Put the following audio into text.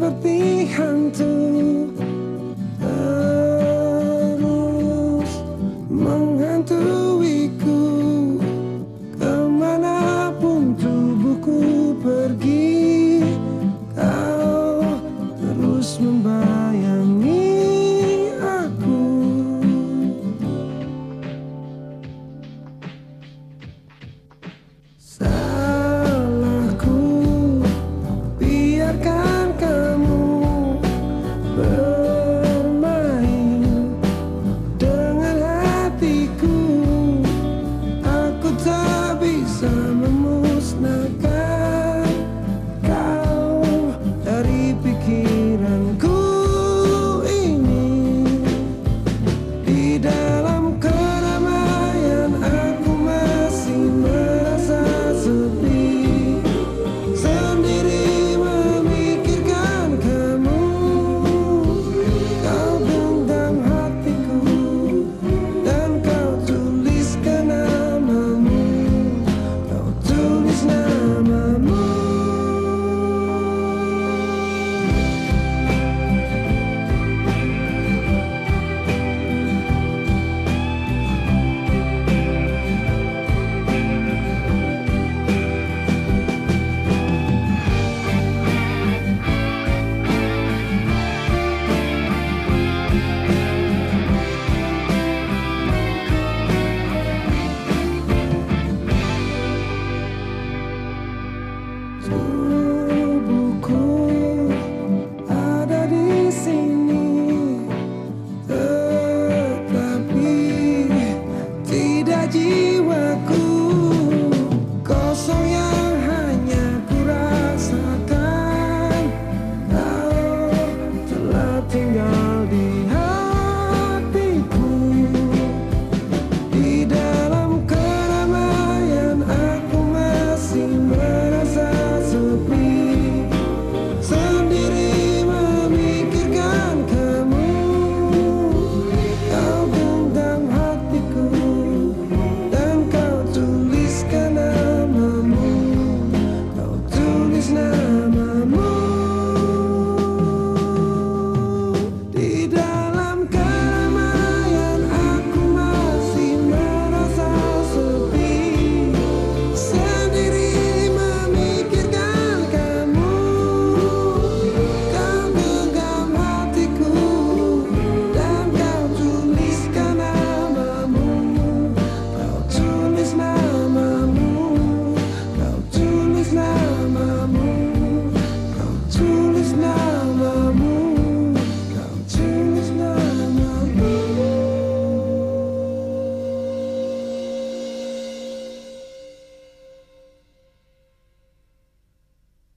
seperti hantu Let's.